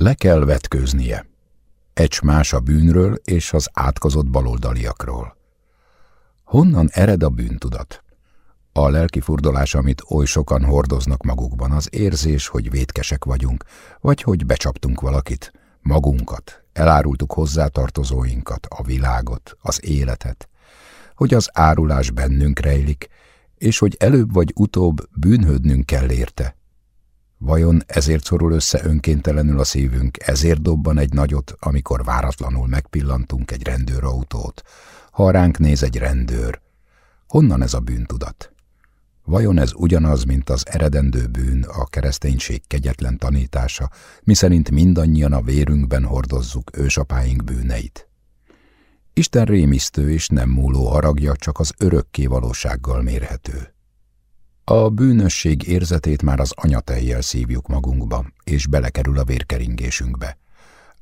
Le kell vetkőznie. Ecsmás a bűnről és az átkozott baloldaliakról. Honnan ered a bűntudat? A lelki furdalás, amit oly sokan hordoznak magukban, az érzés, hogy vétkesek vagyunk, vagy hogy becsaptunk valakit, magunkat, elárultuk hozzátartozóinkat, a világot, az életet, hogy az árulás bennünk rejlik, és hogy előbb vagy utóbb bűnhődnünk kell érte. Vajon ezért szorul össze önkéntelenül a szívünk, ezért dobban egy nagyot, amikor váratlanul megpillantunk egy rendőrautót, ha ránk néz egy rendőr. Honnan ez a bűntudat? Vajon ez ugyanaz, mint az eredendő bűn, a kereszténység kegyetlen tanítása, miszerint mindannyian a vérünkben hordozzuk ősapáink bűneit? Isten rémisztő és nem múló haragja csak az örökké valósággal mérhető. A bűnösség érzetét már az anyatejjel szívjuk magunkba, és belekerül a vérkeringésünkbe.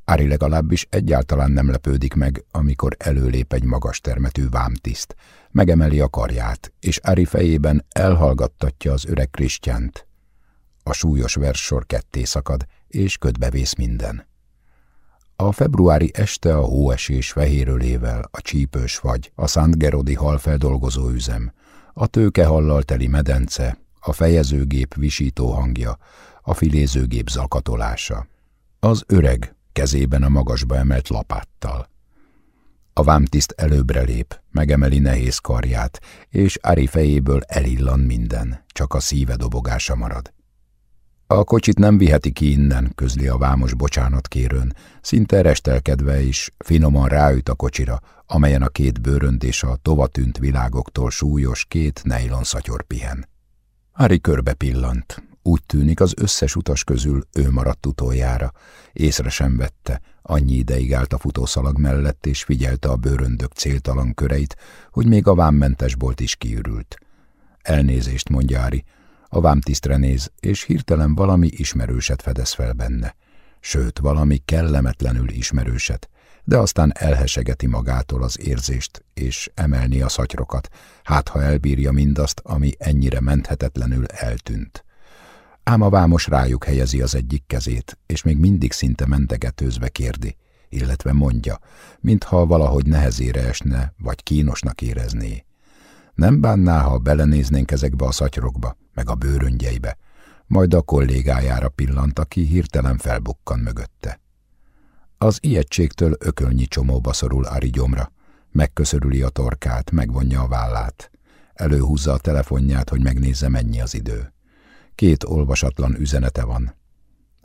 Ári legalábbis egyáltalán nem lepődik meg, amikor előlép egy magas termetű vámtiszt, megemeli a karját, és Ári fejében elhallgattatja az öreg Krisztyánt. A súlyos verssor ketté szakad, és ködbevész minden. A februári este a hóesés fehérölével, a csípős fagy, a Szent Gerodi halfeldolgozó üzem, a tőkehallal teli medence, a fejezőgép visító hangja, a filézőgép zakatolása. Az öreg, kezében a magasba emelt lapáttal. A vámtiszt előbbre lép, megemeli nehéz karját, és Ari fejéből elillan minden, csak a szíve dobogása marad. A kocsit nem viheti ki innen, közli a vámos bocsánat kérőn, szinte restelkedve is, finoman ráüt a kocsira, amelyen a két bőrönd és a tovatűnt világoktól súlyos két nejlon szatyor pihen. Ari körbe pillant. Úgy tűnik, az összes utas közül ő maradt utoljára. Észre sem vette, annyi ideig állt a futószalag mellett, és figyelte a bőröndök céltalan köreit, hogy még a vámmentes bolt is kiürült. Elnézést, mondja Ári, a vámtisztre néz, és hirtelen valami ismerőset fedez fel benne. Sőt, valami kellemetlenül ismerőset, de aztán elhesegeti magától az érzést, és emelni a szatyrokat, hát ha elbírja mindazt, ami ennyire menthetetlenül eltűnt. Ám a vámos rájuk helyezi az egyik kezét, és még mindig szinte mentegetőzve kérdi, illetve mondja, mintha valahogy nehezére esne, vagy kínosnak érezné. Nem bánná, ha belenéznénk ezekbe a szatyrokba, meg a bőröngyeibe, majd a kollégájára pillant, aki hirtelen felbukkan mögötte. Az ijegységtől ökölnyi csomóba szorul Ari gyomra, megköszörüli a torkát, megvonja a vállát. Előhúzza a telefonját, hogy megnézze, mennyi az idő. Két olvasatlan üzenete van.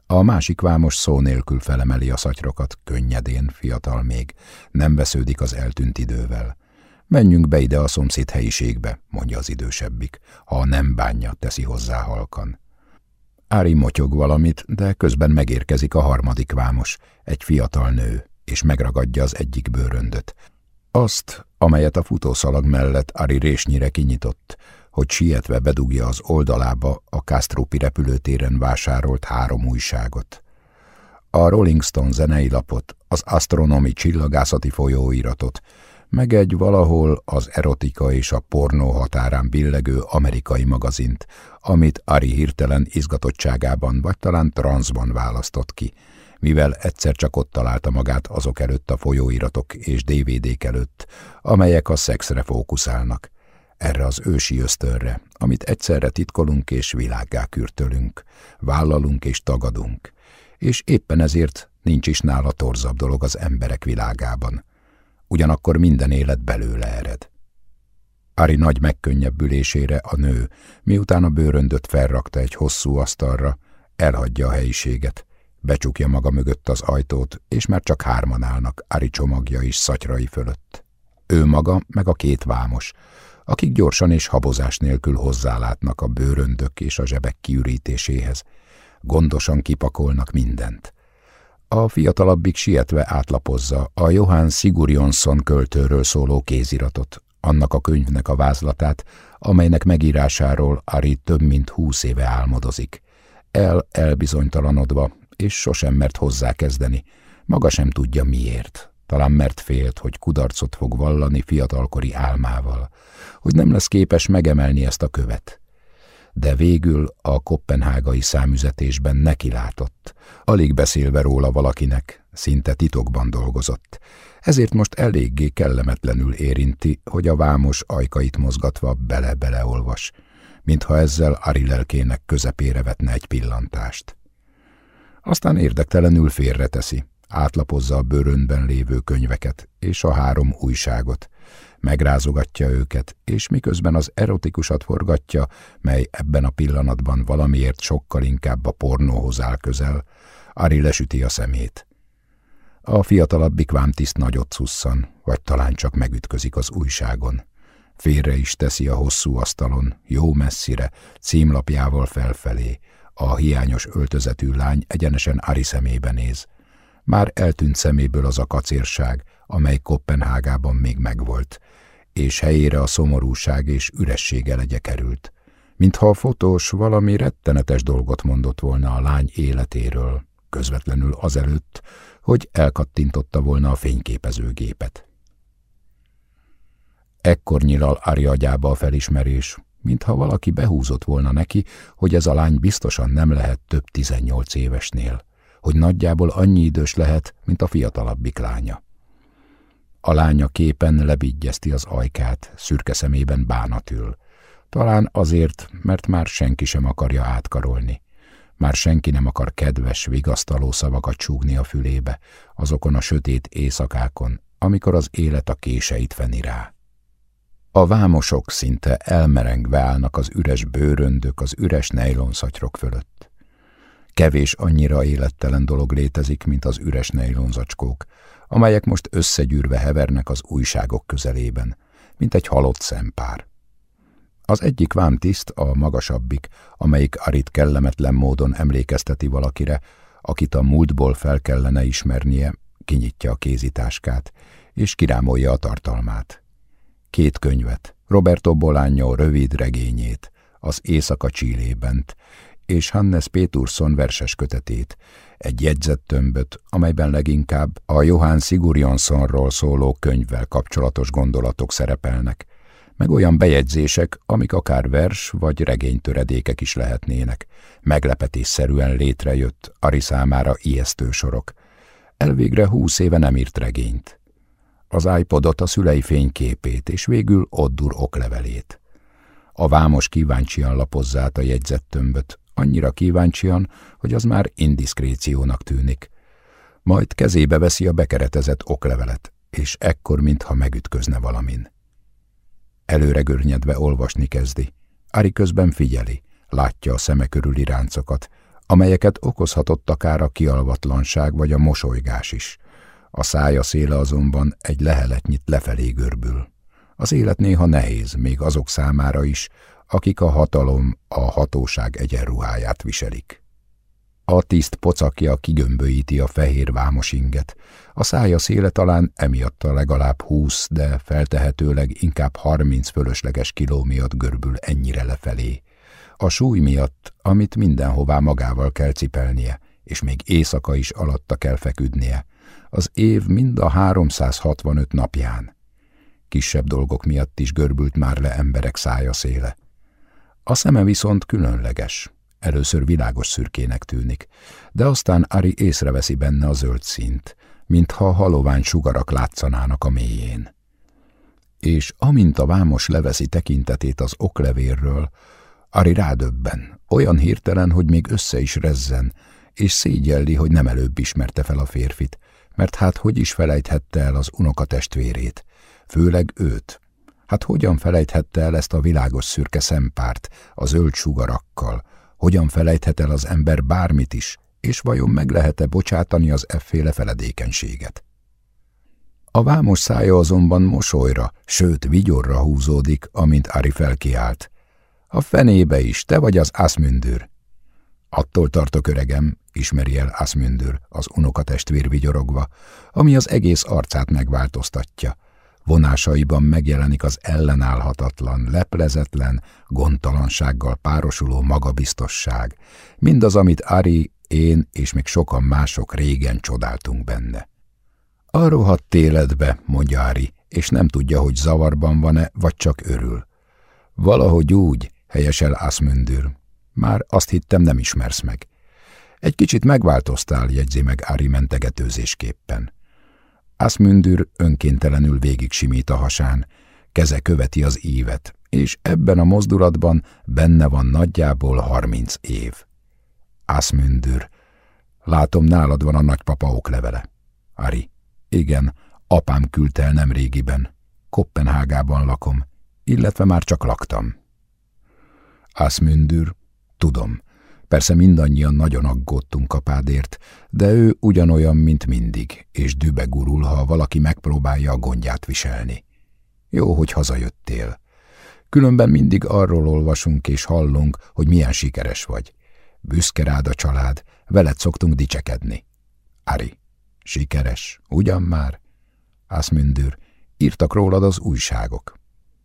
A másik vámos szó nélkül felemeli a szatyrokat, könnyedén, fiatal még, nem vesződik az eltűnt idővel. Menjünk be ide a szomszéd helyiségbe, mondja az idősebbik, ha nem bánja, teszi hozzá halkan. Ári motyog valamit, de közben megérkezik a harmadik vámos, egy fiatal nő, és megragadja az egyik bőröndöt. Azt, amelyet a futószalag mellett Ari résnyire kinyitott, hogy sietve bedugja az oldalába a Castropi repülőtéren vásárolt három újságot. A Rolling Stone zenei lapot, az Astronomi csillagászati folyóiratot, meg egy valahol az erotika és a pornó határán billegő amerikai magazint, amit Ari hirtelen izgatottságában vagy talán transzban választott ki, mivel egyszer csak ott találta magát azok előtt a folyóiratok és DVD-k előtt, amelyek a szexre fókuszálnak, erre az ősi ösztönre, amit egyszerre titkolunk és világgá kürtölünk, vállalunk és tagadunk, és éppen ezért nincs is nála torzabb dolog az emberek világában, ugyanakkor minden élet belőle ered. Ari nagy megkönnyebbülésére a nő, miután a bőröndöt felrakta egy hosszú asztalra, elhagyja a helyiséget, becsukja maga mögött az ajtót, és már csak hárman állnak Ari csomagja is szatyrai fölött. Ő maga, meg a két vámos, akik gyorsan és habozás nélkül hozzálátnak a bőröndök és a zsebek kiürítéséhez, gondosan kipakolnak mindent. A fiatalabbik sietve átlapozza a Johann Sigurjonsson költőről szóló kéziratot, annak a könyvnek a vázlatát, amelynek megírásáról Ari több mint húsz éve álmodozik. El elbizonytalanodva, és sosem mert hozzákezdeni, maga sem tudja miért. Talán mert félt, hogy kudarcot fog vallani fiatalkori álmával, hogy nem lesz képes megemelni ezt a követ. De végül a kopenhágai számüzetésben nekilátott, alig beszélve róla valakinek, szinte titokban dolgozott. Ezért most eléggé kellemetlenül érinti, hogy a vámos ajkait mozgatva bele-beleolvas, mintha ezzel Ari lelkének közepére vetne egy pillantást. Aztán érdektelenül félreteszi, átlapozza a bőrönben lévő könyveket és a három újságot, megrázogatja őket, és miközben az erotikusat forgatja, mely ebben a pillanatban valamiért sokkal inkább a pornóhoz áll közel, Ari lesüti a szemét. A fiatalabbik vámtiszt nagyot szusszan, vagy talán csak megütközik az újságon. Félre is teszi a hosszú asztalon, jó messzire, címlapjával felfelé. A hiányos öltözetű lány egyenesen Ari szemébe néz. Már eltűnt szeméből az a kacérság, amely Kopenhágában még megvolt, és helyére a szomorúság és üresség elegye került, mintha a fotós valami rettenetes dolgot mondott volna a lány életéről, közvetlenül azelőtt, hogy elkattintotta volna a fényképezőgépet. Ekkor nyilal Ari agyába a felismerés, mintha valaki behúzott volna neki, hogy ez a lány biztosan nem lehet több tizennyolc évesnél, hogy nagyjából annyi idős lehet, mint a fiatalabbik lánya. A lánya képen lebigyezti az ajkát, szürke szemében bánatül. Talán azért, mert már senki sem akarja átkarolni. Már senki nem akar kedves, vigasztaló szavakat csúgni a fülébe, azokon a sötét éjszakákon, amikor az élet a késeit feni rá. A vámosok szinte elmerengve állnak az üres bőröndök, az üres nejlonszatyrok fölött. Kevés annyira élettelen dolog létezik, mint az üres nejlonzacskók, amelyek most összegyűrve hevernek az újságok közelében, mint egy halott szempár. Az egyik vámtiszt, a magasabbik, amelyik Arit kellemetlen módon emlékezteti valakire, akit a múltból fel kellene ismernie, kinyitja a kézitáskát, és kirámolja a tartalmát. Két könyvet, Roberto Bolaño rövid regényét, az Éjszaka Csillébent, és Hannes Pétursson verses kötetét, egy jegyzettömböt, amelyben leginkább a Johann Sigurjonssonról szóló könyvvel kapcsolatos gondolatok szerepelnek, meg olyan bejegyzések, amik akár vers vagy regénytöredékek is lehetnének. Meglepetésszerűen létrejött, Ari számára ijesztő sorok. Elvégre húsz éve nem írt regényt. Az iPodot, a szülei fényképét, és végül Oddur oklevelét. A vámos kíváncsian lapozza át a jegyzettömböt, annyira kíváncsian, hogy az már indiszkréciónak tűnik. Majd kezébe veszi a bekeretezett oklevelet, és ekkor, mintha megütközne valamin. Előre görnyedve olvasni kezdi. Ari közben figyeli, látja a szeme körüli ráncokat, amelyeket okozhatott akár a kialvatlanság vagy a mosolygás is. A szája széle azonban egy leheletnyit lefelé görbül. Az élet néha nehéz, még azok számára is, akik a hatalom, a hatóság egyenruháját viselik. A tiszt pocakja kigömböíti a fehér vámos inget. A szája széle talán emiatt a legalább húsz, de feltehetőleg inkább harminc fölösleges kiló miatt görbül ennyire lefelé. A súly miatt, amit mindenhová magával kell cipelnie, és még éjszaka is alatta kell feküdnie. Az év mind a 365 napján. Kisebb dolgok miatt is görbült már le emberek szája széle. A szeme viszont különleges. Először világos szürkének tűnik, de aztán Ari észreveszi benne a zöld színt, mintha halovány sugarak látszanának a mélyén. És amint a vámos leveszi tekintetét az oklevérről, Ari rádöbben, olyan hirtelen, hogy még össze is rezzen, és szégyelli, hogy nem előbb ismerte fel a férfit, mert hát hogy is felejthette el az unokatestvérét, főleg őt, Hát hogyan felejthette el ezt a világos szürke szempárt a zöld sugarakkal? Hogyan felejthet el az ember bármit is, és vajon meg lehet-e bocsátani az efféle feledékenységet? A vámos szája azonban mosolyra, sőt vigyorra húzódik, amint Ari felkiált. A fenébe is, te vagy az Asmündür. Attól tartok öregem, ismeri el Asmündür, az unokatestvér vigyorogva, ami az egész arcát megváltoztatja vonásaiban megjelenik az ellenállhatatlan, leplezetlen, gondtalansággal párosuló magabiztosság, mindaz, amit Ari, én és még sokan mások régen csodáltunk benne. A rohadt életbe, mondja Ari, és nem tudja, hogy zavarban van-e, vagy csak örül. Valahogy úgy, helyesel Asmündür. Már azt hittem, nem ismersz meg. Egy kicsit megváltoztál, jegyzi meg Ari mentegetőzésképpen. Asmündür önkéntelenül végig simít a hasán, keze követi az ívet, és ebben a mozdulatban benne van nagyjából harminc év. Asmündür, látom nálad van a nagypapa oklevele. Ari, igen, apám küldte el nem régiben. Kopenhágában lakom, illetve már csak laktam. Asmündür, tudom, persze mindannyian nagyon aggódtunk apádért, de ő ugyanolyan, mint mindig, és dübe gurul, ha valaki megpróbálja a gondját viselni. Jó, hogy hazajöttél. Különben mindig arról olvasunk és hallunk, hogy milyen sikeres vagy. Büszke rád a család, veled szoktunk dicsekedni. Ari, sikeres, ugyan már? Ászmündür, írtak rólad az újságok.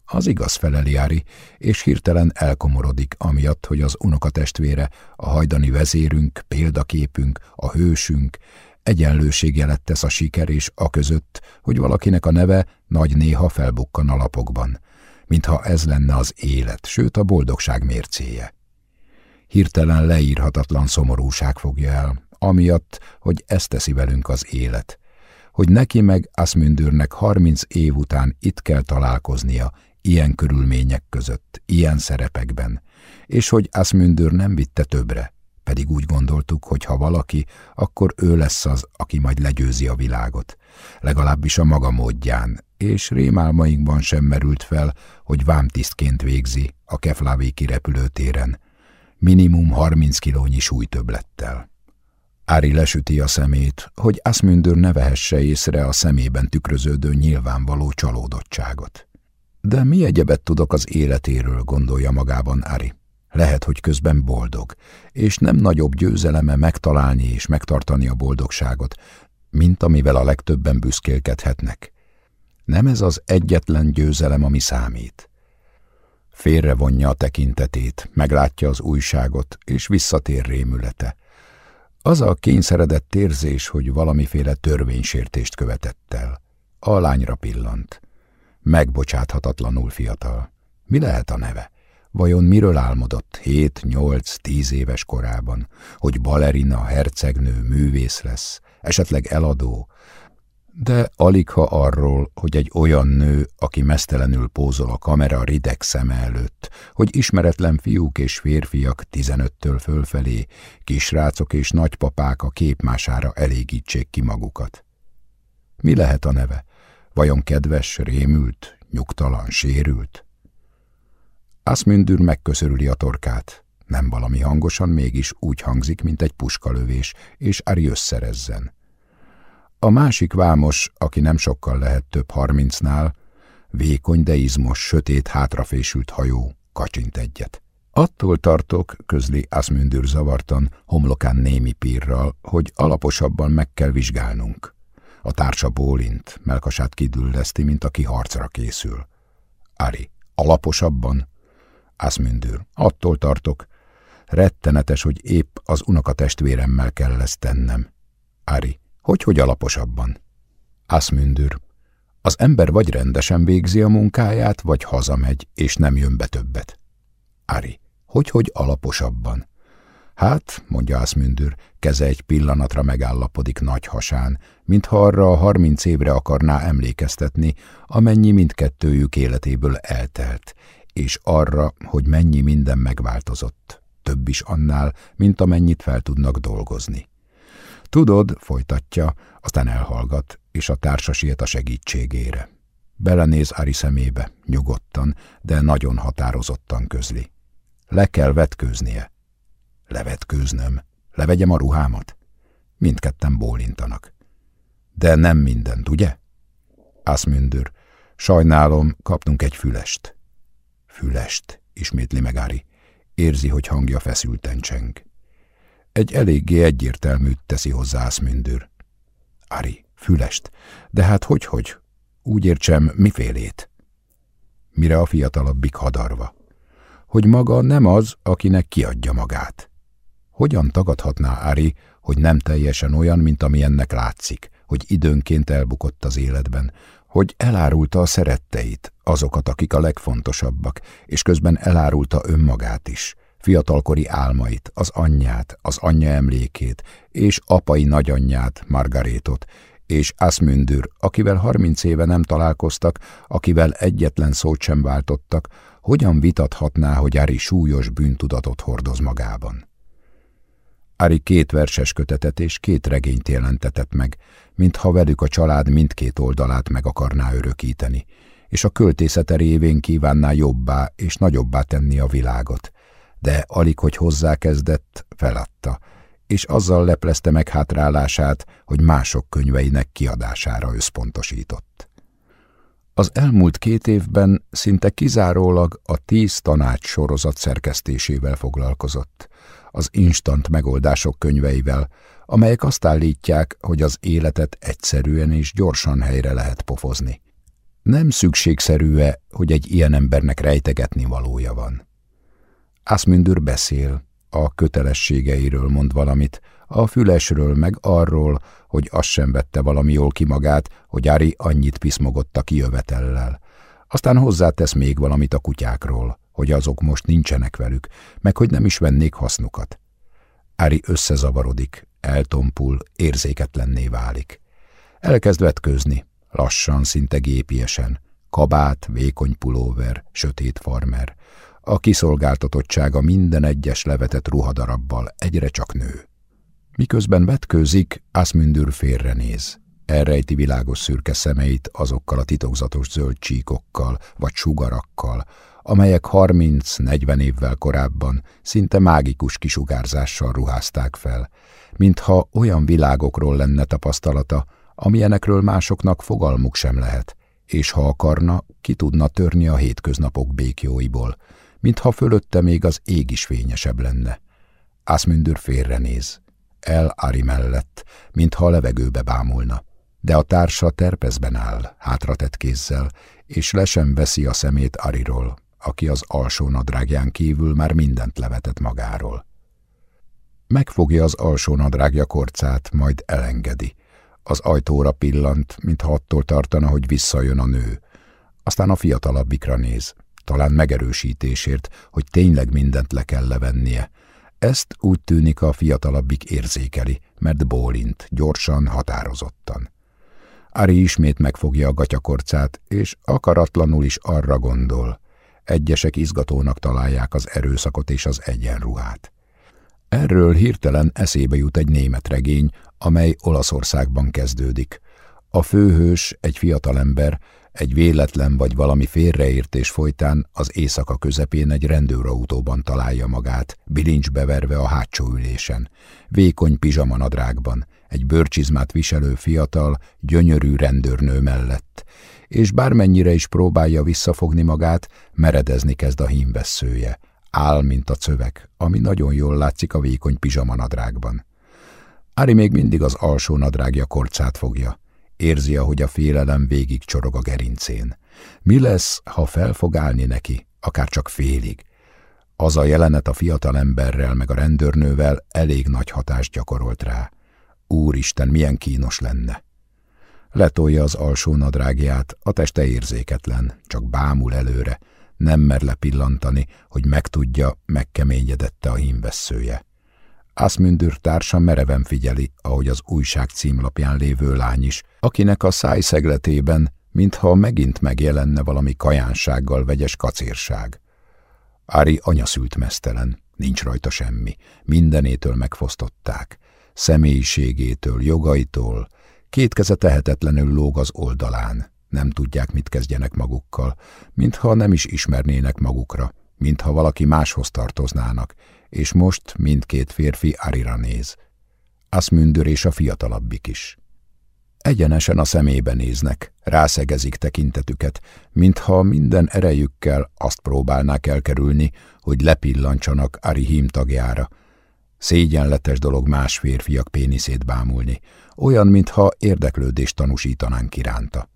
Az igaz feleli és hirtelen elkomorodik, amiatt, hogy az unokatestvére, a hajdani vezérünk, példaképünk, a hősünk, egyenlőségjelet tesz a siker és a között, hogy valakinek a neve nagy néha felbukkan a lapokban, mintha ez lenne az élet, sőt a boldogság mércéje. Hirtelen leírhatatlan szomorúság fogja el, amiatt, hogy ezt teszi velünk az élet, hogy neki meg Asmündürnek harminc év után itt kell találkoznia, ilyen körülmények között, ilyen szerepekben, és hogy Asmündür nem vitte többre, pedig úgy gondoltuk, hogy ha valaki, akkor ő lesz az, aki majd legyőzi a világot, legalábbis a maga módján, és rémálmainkban sem merült fel, hogy vámtisztként végzi a Keflavéki repülőtéren, minimum 30 kilónyi súlytöblettel. Ári lesüti a szemét, hogy Asmündör ne vehesse észre a szemében tükröződő nyilvánvaló csalódottságot. De mi egyebet tudok az életéről, gondolja magában Ári. Lehet, hogy közben boldog, és nem nagyobb győzeleme megtalálni és megtartani a boldogságot, mint amivel a legtöbben büszkélkedhetnek. Nem ez az egyetlen győzelem, ami számít. Félrevonja a tekintetét, meglátja az újságot, és visszatér rémülete. Az a kényszeredett érzés, hogy valamiféle törvénysértést követett el. A lányra pillant. Megbocsáthatatlanul fiatal. Mi lehet a neve? Vajon miről álmodott hét, nyolc, tíz éves korában? Hogy balerina, hercegnő, művész lesz, esetleg eladó, de alig ha arról, hogy egy olyan nő, aki mesztelenül pózol a kamera rideg szeme előtt, hogy ismeretlen fiúk és férfiak tizenöttől fölfelé, kisrácok és nagypapák a képmására elégítsék ki magukat. Mi lehet a neve? Vajon kedves, rémült, nyugtalan, sérült? Aszmündür megköszörüli a torkát. Nem valami hangosan, mégis úgy hangzik, mint egy puskalövés, és Ari összerezzen. A másik vámos, aki nem sokkal lehet több harmincnál, vékony, de izmos, sötét, hátrafésült hajó, kacsint egyet. Attól tartok, közli Asmündür zavartan, homlokán némi pírral, hogy alaposabban meg kell vizsgálnunk. A társa bólint, melkasát kidülleszti, mint aki harcra készül. Ari, alaposabban? Asmündür, attól tartok. Rettenetes, hogy épp az unokatestvéremmel kell ezt tennem. Ari, hogy hogy alaposabban? Asmündür. Az ember vagy rendesen végzi a munkáját, vagy hazamegy, és nem jön be többet. Ari. Hogy hogy alaposabban? Hát, mondja Asmündür, keze egy pillanatra megállapodik nagy hasán, mintha arra a harminc évre akarná emlékeztetni, amennyi mindkettőjük életéből eltelt, és arra, hogy mennyi minden megváltozott, több is annál, mint amennyit fel tudnak dolgozni. Tudod, folytatja, aztán elhallgat, és a társa siet a segítségére. Belenéz Ari szemébe, nyugodtan, de nagyon határozottan közli. Le kell vetkőznie. Levetkőznöm. Levegyem a ruhámat? Mindketten bólintanak. De nem mindent, ugye? Ászmündür. Sajnálom, kapnunk egy fülest. Fülest, ismétli meg Ari. Érzi, hogy hangja feszülten cseng. Egy eléggé egyértelműt teszi hozzá Aszmündür. Ari, fülest, de hát hogy-hogy? Úgy értsem, mifélét? Mire a fiatalabbik hadarva? Hogy maga nem az, akinek kiadja magát. Hogyan tagadhatná Ari, hogy nem teljesen olyan, mint ami ennek látszik, hogy időnként elbukott az életben, hogy elárulta a szeretteit, azokat, akik a legfontosabbak, és közben elárulta önmagát is, fiatalkori álmait, az anyját, az anyja emlékét, és apai nagyanyját, Margarétot, és Asmündür, akivel harminc éve nem találkoztak, akivel egyetlen szót sem váltottak, hogyan vitathatná, hogy Ari súlyos bűntudatot hordoz magában. Ari két verses kötetet és két regényt jelentetett meg, mintha velük a család mindkét oldalát meg akarná örökíteni, és a költészete révén kívánná jobbá és nagyobbá tenni a világot. De alig, hogy hozzákezdett, feladta, és azzal leplezte meg hátrálását, hogy mások könyveinek kiadására összpontosított. Az elmúlt két évben szinte kizárólag a tíz tanács sorozat szerkesztésével foglalkozott, az instant megoldások könyveivel, amelyek azt állítják, hogy az életet egyszerűen és gyorsan helyre lehet pofozni. Nem szükségszerű-e, hogy egy ilyen embernek rejtegetni valója van? Ászmündür beszél, a kötelességeiről mond valamit, a fülesről meg arról, hogy azt sem vette valami jól ki magát, hogy Ári annyit piszmogott a kijövetellel. Aztán hozzátesz még valamit a kutyákról, hogy azok most nincsenek velük, meg hogy nem is vennék hasznukat. Ári összezavarodik, eltompul, érzéketlenné válik. Elkezd vetkőzni, lassan, szinte gépiesen. Kabát, vékony pulóver, sötét farmer. A kiszolgáltatottsága minden egyes levetett ruhadarabbal egyre csak nő. Miközben vetkőzik, Asmündür félrenéz. Elrejti világos szürke szemeit azokkal a titokzatos zöld csíkokkal vagy sugarakkal, amelyek 30-40 évvel korábban szinte mágikus kisugárzással ruházták fel, mintha olyan világokról lenne tapasztalata, amilyenekről másoknak fogalmuk sem lehet, és ha akarna, ki tudna törni a hétköznapok békjóiból, mintha fölötte még az ég is fényesebb lenne. Ászmündür félrenéz, el Ari mellett, mintha a levegőbe bámulna, de a társa terpezben áll, hátratett kézzel, és le sem veszi a szemét Ariról, aki az alsó nadrágján kívül már mindent levetett magáról. Megfogja az alsó nadrágja korcát, majd elengedi. Az ajtóra pillant, mintha attól tartana, hogy visszajön a nő. Aztán a fiatalabbikra néz, talán megerősítésért, hogy tényleg mindent le kell levennie. Ezt úgy tűnik a fiatalabbik érzékeli, mert bólint, gyorsan, határozottan. Ari ismét megfogja a gatyakorcát, és akaratlanul is arra gondol. Egyesek izgatónak találják az erőszakot és az egyenruhát. Erről hirtelen eszébe jut egy német regény, amely Olaszországban kezdődik. A főhős, egy fiatalember, egy véletlen vagy valami félreértés folytán az éjszaka közepén egy rendőrautóban találja magát, bilincsbe verve a hátsó ülésen, vékony pizsamanadrágban, egy bőrcsizmát viselő fiatal, gyönyörű rendőrnő mellett, és bármennyire is próbálja visszafogni magát, meredezni kezd a hímvesszője, áll, mint a cövek, ami nagyon jól látszik a vékony pizsamanadrágban. Ári még mindig az alsó nadrágja korcát fogja. Érzi, ahogy a félelem végig csorog a gerincén. Mi lesz, ha fel fog állni neki, akár csak félig? Az a jelenet a fiatal emberrel meg a rendőrnővel elég nagy hatást gyakorolt rá. Úristen, milyen kínos lenne! Letolja az alsó nadrágját, a teste érzéketlen, csak bámul előre, nem mer lepillantani, hogy megtudja, megkeményedette a hímvesszője. Ászmündür társa mereven figyeli, ahogy az újság címlapján lévő lány is, akinek a szájszegletében, mintha megint megjelenne valami kajánsággal vegyes kacérság. Ári anyaszült mesztelen, nincs rajta semmi, mindenétől megfosztották, személyiségétől, jogaitól, két keze tehetetlenül lóg az oldalán, nem tudják, mit kezdjenek magukkal, mintha nem is ismernének magukra, mintha valaki máshoz tartoznának, és most mindkét férfi Arira néz. Asmündör és a fiatalabbik is. Egyenesen a szemébe néznek, rászegezik tekintetüket, mintha minden erejükkel azt próbálnák elkerülni, hogy lepillantsanak Ari hímtagjára. Szégyenletes dolog más férfiak péniszét bámulni, olyan, mintha érdeklődést tanúsítanánk iránta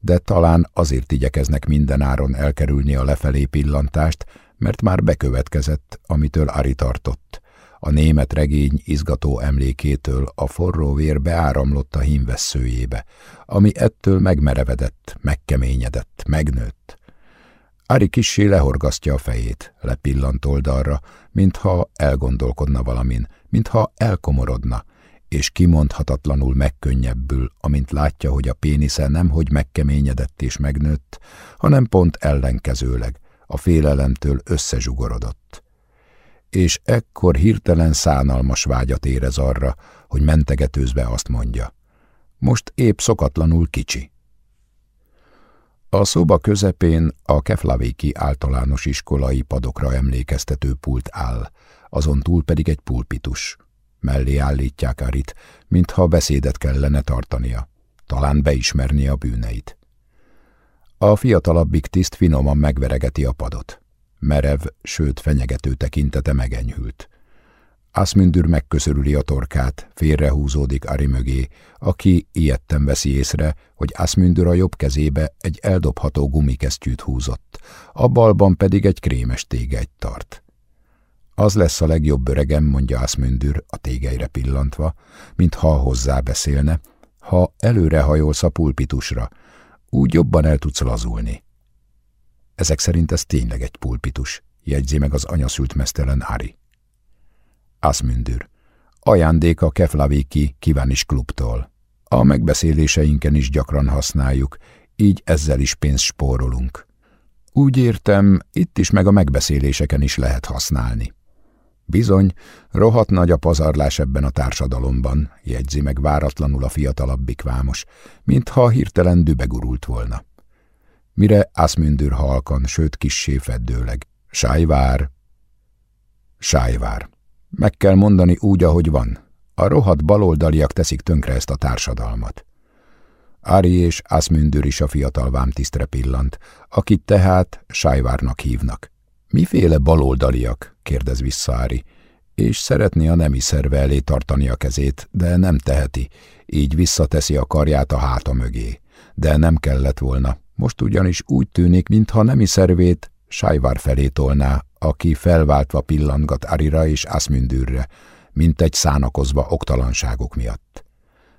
de talán azért igyekeznek mindenáron elkerülni a lefelé pillantást, mert már bekövetkezett, amitől Ari tartott. A német regény izgató emlékétől a forró vér beáramlott a hímvesszőjébe, ami ettől megmerevedett, megkeményedett, megnőtt. Ari kissé lehorgasztja a fejét, lepillant oldalra, mintha elgondolkodna valamin, mintha elkomorodna, és kimondhatatlanul megkönnyebbül, amint látja, hogy a pénisze nemhogy megkeményedett és megnőtt, hanem pont ellenkezőleg, a félelemtől összezsugorodott. És ekkor hirtelen szánalmas vágyat érez arra, hogy mentegetőzve azt mondja. Most épp szokatlanul kicsi. A szoba közepén a Keflavéki általános iskolai padokra emlékeztető pult áll, azon túl pedig egy pulpitus. Mellé állítják Arit, mintha beszédet kellene tartania, talán beismerni a bűneit. A fiatalabbik tiszt finoman megveregeti a padot. Merev, sőt fenyegető tekintete megenyhült. Aszmündür megköszörüli a torkát, félrehúzódik Ari mögé, aki ilyetten veszi észre, hogy Aszmündür a jobb kezébe egy eldobható gumikesztyűt húzott, a balban pedig egy krémes tégeit tart. Az lesz a legjobb öregem, mondja Aszmündür a tégeire pillantva, mintha hozzá beszélne, ha előre hajolsz a pulpitusra, úgy jobban el tudsz lazulni. Ezek szerint ez tényleg egy pulpitus, jegyzi meg az anyaszült mesztelen Ari. Aszmündür. Ajándék a Keflaviki Kivánis klubtól. A megbeszéléseinken is gyakran használjuk, így ezzel is pénzt spórolunk. Úgy értem, itt is meg a megbeszéléseken is lehet használni. Bizony, rohadt nagy a pazarlás ebben a társadalomban, jegyzi meg váratlanul a fiatalabbik vámos, mintha hirtelen dübegurult volna. Mire Aszmündür halkan, sőt kissé feddőleg. Sájvár. Sájvár. Meg kell mondani úgy, ahogy van. A rohadt baloldaliak teszik tönkre ezt a társadalmat. Ári és Aszmündür is a fiatal vámtisztre pillant, akit tehát Sájvárnak hívnak. Miféle baloldaliak? kérdez vissza Ári, és szeretné a nemi szerve elé tartani a kezét, de nem teheti, így visszateszi a karját a háta mögé. De nem kellett volna, most ugyanis úgy tűnik, mintha nemi szervét Sájvár felé tolná, aki felváltva pillantgat Arira és Aszmündürre, mint egy szánakozva oktalanságok miatt.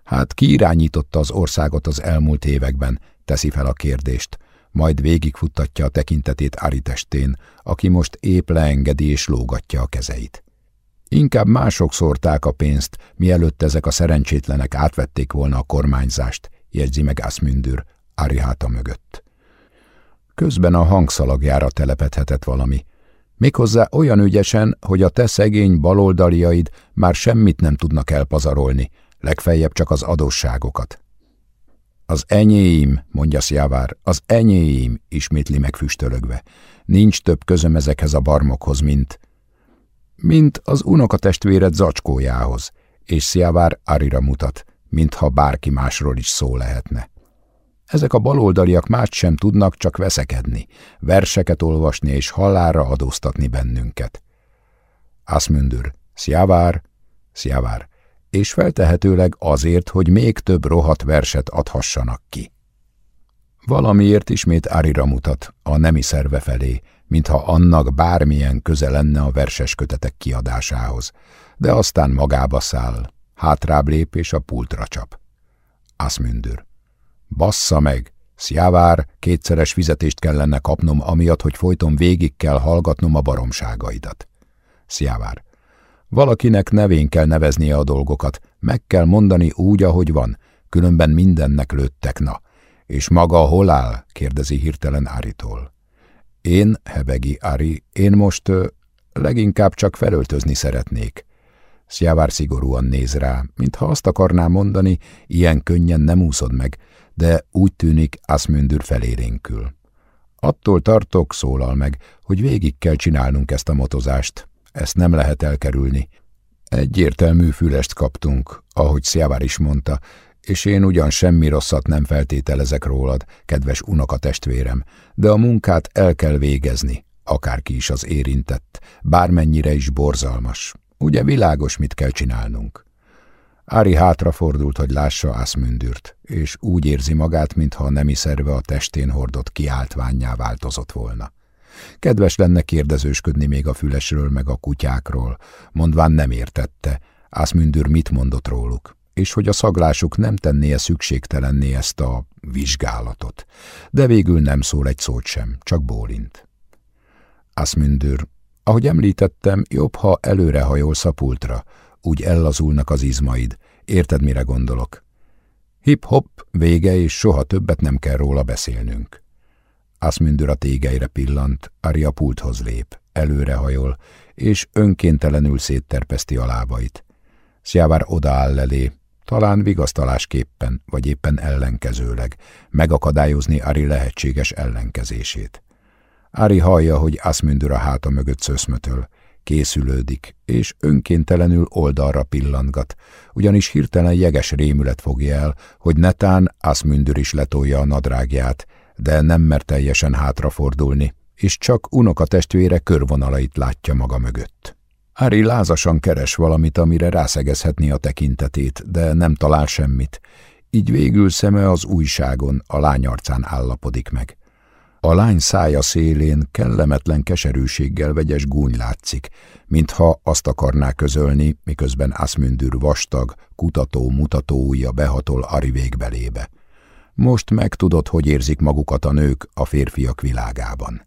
Hát ki irányította az országot az elmúlt években, teszi fel a kérdést, majd végigfuttatja a tekintetét Ari testén, aki most épp leengedi és lógatja a kezeit. Inkább mások szórták a pénzt, mielőtt ezek a szerencsétlenek átvették volna a kormányzást, jegyzi meg Aszmündür, Ari háta mögött. Közben a hangszalagjára telepedhetett valami, méghozzá olyan ügyesen, hogy a te szegény baloldaliaid már semmit nem tudnak elpazarolni, legfeljebb csak az adósságokat. Az enyém, mondja Szjávár, az enyém, ismétli meg füstölögve. Nincs több közöm ezekhez a barmokhoz, mint... Mint az unokatestvéred zacskójához, és Szjávár Arira mutat, mintha bárki másról is szó lehetne. Ezek a baloldaliak mást sem tudnak, csak veszekedni, verseket olvasni és hallára adóztatni bennünket. Aszmündür, Szjávár, Szjávár, és feltehetőleg azért, hogy még több rohat verset adhassanak ki. Valamiért ismét Árira mutat, a nemi szerve felé, mintha annak bármilyen köze lenne a verses kötetek kiadásához, de aztán magába száll, hátrább lép és a pultra csap. Aszmündür. Bassza meg! Szjávár, kétszeres fizetést kellene kapnom, amiatt, hogy folyton végig kell hallgatnom a baromságaidat. Szjávár. Valakinek nevén kell neveznie a dolgokat, meg kell mondani úgy, ahogy van, különben mindennek lőttek, na. És maga hol áll? kérdezi hirtelen Áritól. Én, hebegi Ári, én most ö, leginkább csak felöltözni szeretnék. Szjávár szigorúan néz rá, mintha azt akarná mondani, ilyen könnyen nem úszod meg, de úgy tűnik Aszmündür felérénkül. Attól tartok, szólal meg, hogy végig kell csinálnunk ezt a motozást, ezt nem lehet elkerülni. Egyértelmű fülest kaptunk, ahogy Sziavár is mondta, és én ugyan semmi rosszat nem feltételezek rólad, kedves unokatestvérem, de a munkát el kell végezni, akárki is az érintett, bármennyire is borzalmas. Ugye világos, mit kell csinálnunk? Ári hátrafordult, hogy lássa Aszmündürt, és úgy érzi magát, mintha a nemi szerve a testén hordott kiáltványá változott volna. Kedves lenne kérdezősködni még a fülesről meg a kutyákról, mondván nem értette, Ászmündür mit mondott róluk, és hogy a szaglásuk nem tennie szükségtelenné ezt a vizsgálatot, de végül nem szól egy szót sem, csak bólint. Ászmündür, ahogy említettem, jobb, ha előre hajolsz a pultra, úgy ellazulnak az izmaid, érted, mire gondolok? Hip-hop, vége, és soha többet nem kell róla beszélnünk. Ászmündür a tégeire pillant, Ari a pulthoz lép, előrehajol, és önkéntelenül szétterpeszti a lábait. Szjávár odaáll elé, talán vigasztalásképpen, vagy éppen ellenkezőleg, megakadályozni Ari lehetséges ellenkezését. Ari hallja, hogy Ászmündür a háta mögött szöszmötöl, készülődik, és önkéntelenül oldalra pillantgat, ugyanis hirtelen jeges rémület fogja el, hogy netán Ászmündür is letolja a nadrágját, de nem mer teljesen hátrafordulni, és csak unoka testvére körvonalait látja maga mögött. Ári lázasan keres valamit, amire rászegezhetni a tekintetét, de nem talál semmit, így végül szeme az újságon, a lány arcán állapodik meg. A lány szája szélén kellemetlen keserűséggel vegyes gúny látszik, mintha azt akarná közölni, miközben Asmündür vastag, kutató-mutató ujja behatol Ari végbelébe. Most megtudod, hogy érzik magukat a nők a férfiak világában.